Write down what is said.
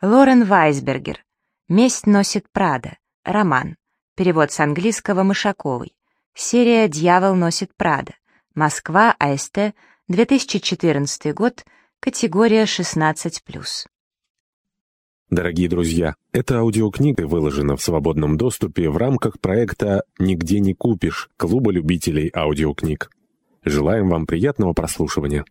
Лорен Вайсбергер. «Месть носит Прада». Роман. Перевод с английского Мышаковой. Серия «Дьявол носит Прада». Москва, АСТ, 2014 год, категория 16+. Дорогие друзья, эта аудиокнига выложена в свободном доступе в рамках проекта «Нигде не купишь» Клуба любителей аудиокниг. Желаем вам приятного прослушивания.